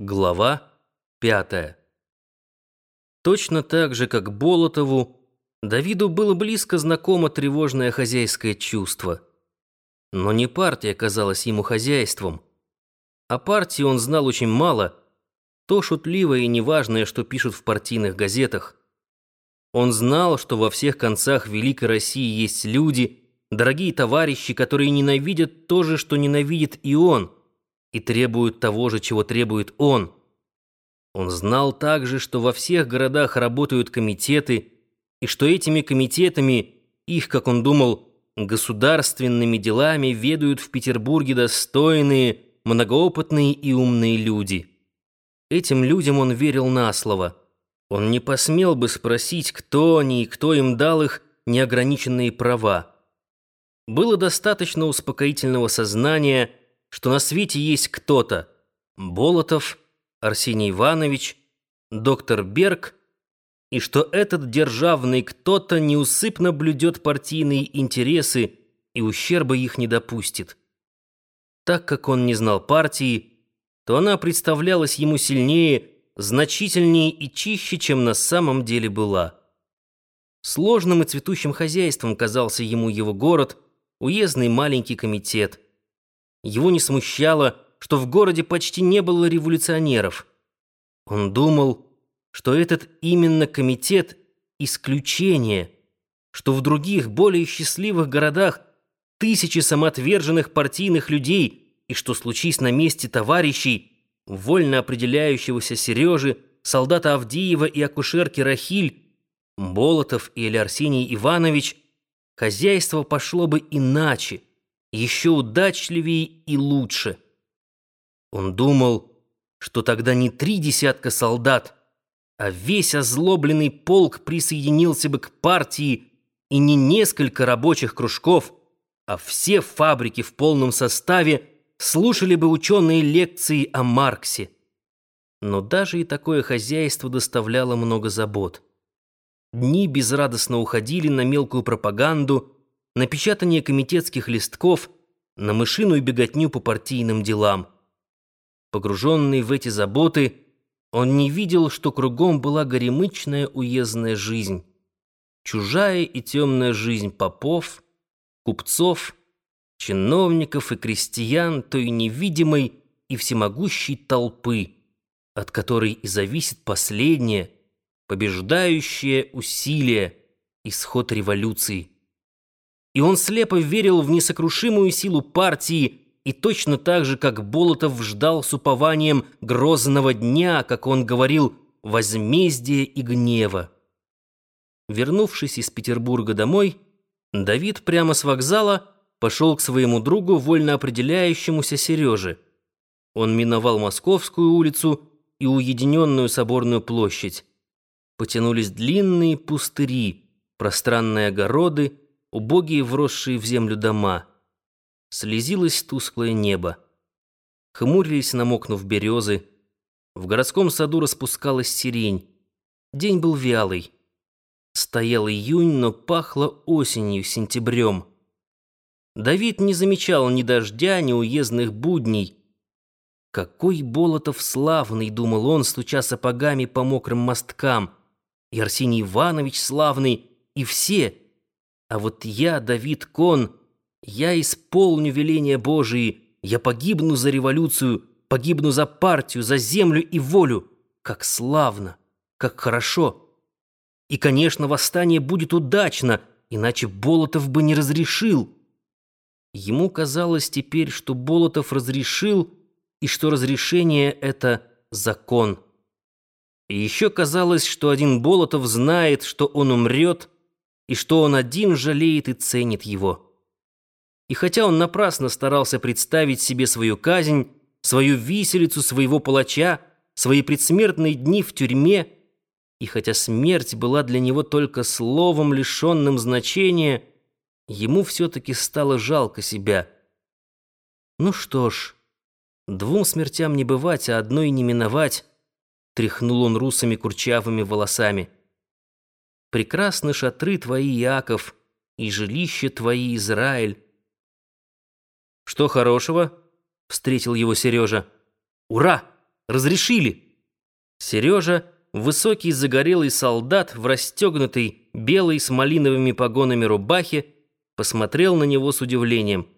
Глава пятая. Точно так же, как Болотову, Давиду было близко знакомо тревожное хозяйское чувство. Но не партия казалась ему хозяйством. О партии он знал очень мало, то шутливое и неважное, что пишут в партийных газетах. Он знал, что во всех концах Великой России есть люди, дорогие товарищи, которые ненавидят то же, что ненавидит и он – и требуют того же, чего требует он. Он знал также, что во всех городах работают комитеты, и что этими комитетами, их, как он думал, государственными делами ведают в Петербурге достойные, многоопытные и умные люди. Этим людям он верил на слово. Он не посмел бы спросить, кто они и кто им дал их неограниченные права. Было достаточно успокоительного сознания – что на свете есть кто-то — Болотов, Арсений Иванович, доктор Берг, и что этот державный кто-то неусыпно блюдет партийные интересы и ущерба их не допустит. Так как он не знал партии, то она представлялась ему сильнее, значительнее и чище, чем на самом деле была. Сложным и цветущим хозяйством казался ему его город, уездный маленький комитет – его не смущало, что в городе почти не было революционеров. Он думал, что этот именно комитет – исключение, что в других, более счастливых городах тысячи самоотверженных партийных людей, и что, случись на месте товарищей, вольно определяющегося Сережи, солдата Авдеева и акушерки Рахиль, Болотов или Арсений Иванович, хозяйство пошло бы иначе – еще удачливее и лучше. Он думал, что тогда не три десятка солдат, а весь озлобленный полк присоединился бы к партии и не несколько рабочих кружков, а все фабрики в полном составе слушали бы ученые лекции о Марксе. Но даже и такое хозяйство доставляло много забот. Дни безрадостно уходили на мелкую пропаганду – на печатание комитетских листков, на мышиную беготню по партийным делам. Погруженный в эти заботы, он не видел, что кругом была горемычная уездная жизнь, чужая и темная жизнь попов, купцов, чиновников и крестьян той невидимой и всемогущей толпы, от которой и зависит последнее, побеждающее усилие, исход революции и он слепо верил в несокрушимую силу партии и точно так же, как Болотов ждал с упованием грозного дня, как он говорил, возмездия и гнева. Вернувшись из Петербурга домой, Давид прямо с вокзала пошел к своему другу, вольно определяющемуся Сереже. Он миновал Московскую улицу и уединенную Соборную площадь. Потянулись длинные пустыри, пространные огороды, убогие вросшие в землю дома. Слезилось тусклое небо. Хмурились, намокнув березы. В городском саду распускалась сирень. День был вялый. Стоял июнь, но пахло осенью, сентябрем. Давид не замечал ни дождя, ни уездных будней. Какой Болотов славный, думал он, стуча сапогами по мокрым мосткам. И Арсений Иванович славный, и все — а вот я, Давид Кон, я исполню веления Божии, я погибну за революцию, погибну за партию, за землю и волю. Как славно, как хорошо. И, конечно, восстание будет удачно, иначе Болотов бы не разрешил. Ему казалось теперь, что Болотов разрешил, и что разрешение — это закон. И еще казалось, что один Болотов знает, что он умрет — и что он один жалеет и ценит его. И хотя он напрасно старался представить себе свою казнь, свою виселицу, своего палача, свои предсмертные дни в тюрьме, и хотя смерть была для него только словом, лишенным значения, ему все-таки стало жалко себя. Ну что ж, двум смертям не бывать, а одной не миновать, тряхнул он русыми курчавыми волосами. Прекрасны шатры твои, Яков, и жилище твои, Израиль. Что хорошего? Встретил его Сережа. Ура! Разрешили?» Сережа, высокий загорелый солдат в расстегнутой белой с малиновыми погонами рубахе, посмотрел на него с удивлением.